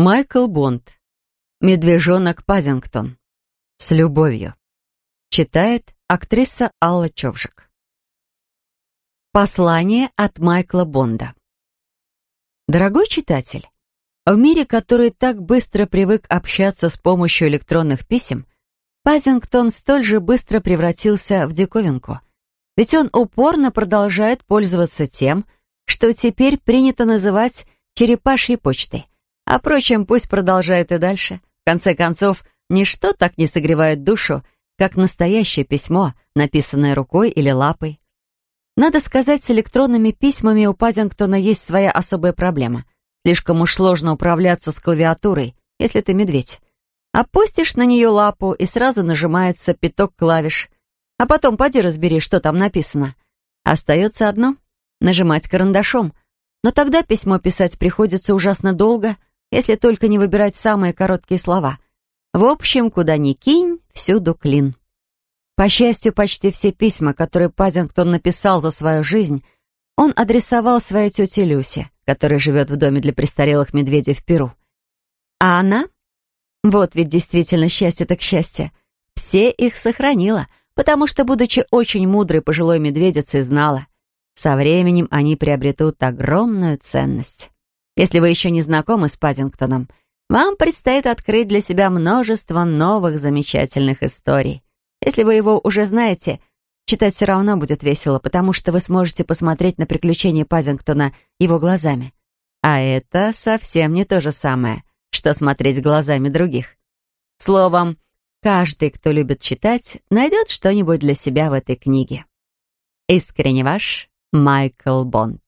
Майкл Бонд. Медвежонок Пазингтон. С любовью. Читает актриса Алла Човжик. Послание от Майкла Бонда. Дорогой читатель, в мире, который так быстро привык общаться с помощью электронных писем, Пазингтон столь же быстро превратился в диковинку. Ведь он упорно продолжает пользоваться тем, что теперь принято называть черепашьей почтой — а впрочем, пусть продолжает и дальше. В конце концов, ничто так не согревает душу, как настоящее письмо, написанное рукой или лапой. Надо сказать, с электронными письмами у Пазингтона есть своя особая проблема. Слишком уж сложно управляться с клавиатурой, если ты медведь. Опустишь на нее лапу, и сразу нажимается пяток клавиш. А потом поди разбери, что там написано. Остается одно — нажимать карандашом. Но тогда письмо писать приходится ужасно долго — если только не выбирать самые короткие слова. В общем, куда ни кинь, всюду клин. По счастью, почти все письма, которые Пазингтон написал за свою жизнь, он адресовал своей тете Люсе, которая живет в доме для престарелых медведей в Перу. А она? Вот ведь действительно счастье так счастье. Все их сохранила, потому что, будучи очень мудрой пожилой медведицей, знала, со временем они приобретут огромную ценность. Если вы еще не знакомы с Пазингтоном, вам предстоит открыть для себя множество новых замечательных историй. Если вы его уже знаете, читать все равно будет весело, потому что вы сможете посмотреть на приключения Пазингтона его глазами. А это совсем не то же самое, что смотреть глазами других. Словом, каждый, кто любит читать, найдет что-нибудь для себя в этой книге. Искренне ваш Майкл Бонд.